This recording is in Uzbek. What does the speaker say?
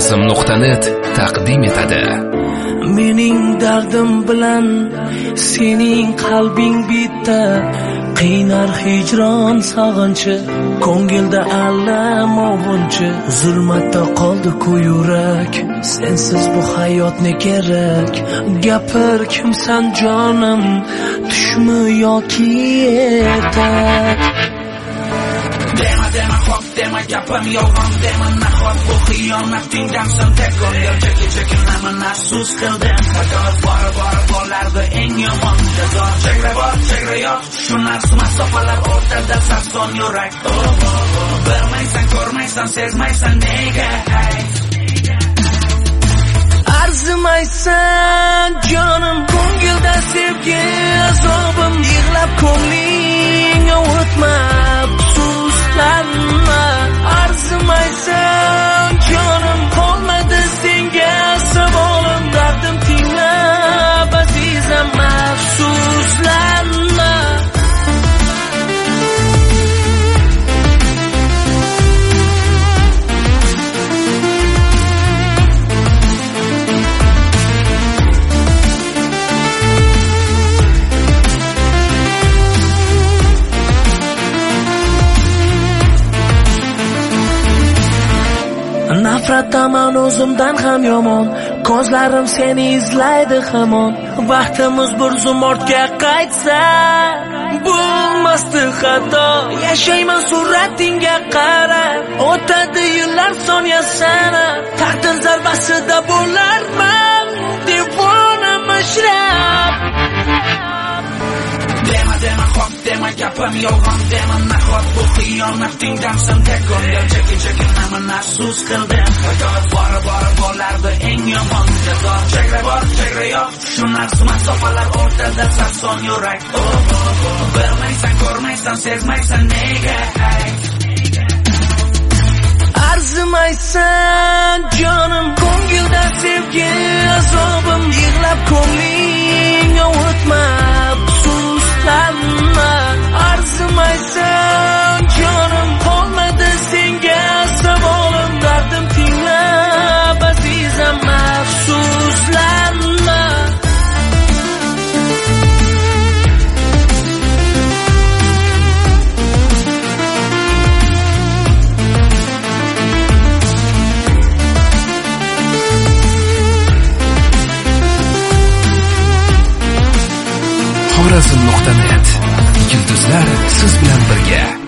razm nuqta net taqdim etadi. Mening dardim bilan sening qalbing bitta qiynar hijron sog'inchi ko'ngilda alam ovunchi zulmatda qoldi ku yurak sensiz bu hayot ne kerak? Gapir kimsan jonim tushmi yoki ertak dema dema xo'p dema gapim yolg'on dema nahot bu xiyonatingdan so'ng tek ko'ngil cheki chekinlaman afsus qildim xato bora bora bo'lardi eng yomon jazo chegara bor chegara yo'q shu narsa masofalar o'rtada sarson yurak oh, oh, oh. bilmaysan ko'rmaysan sezmaysan nega arzimaysan jonim ko'ngilda sevgi nafratdaman o'zimdan ham yomon. Ko'zlarim seni izlaydi hamon. Vaqtimiz bir zum ortga qaytsa bo'lmasdi xato. Yashayman suratingga qarab o'tadi yillar soniya sanab taqdir zarbasida bo'larman. Gapim yolg'on deman nahot bu xiyonatingdan so'ng tek chekin chekin chekinlaman afsus qildim xato bora bora bo'lardi eng yomon jazo chegara bor chegara yo'q shu masofalar o'rtada sarson yurak bilmaysan ko'rmaysan sezmaysan nega arzimaysan jonim ko'ngilda sevgi azobim xorazm nuqta net. Yulduzlar siz bilan birga.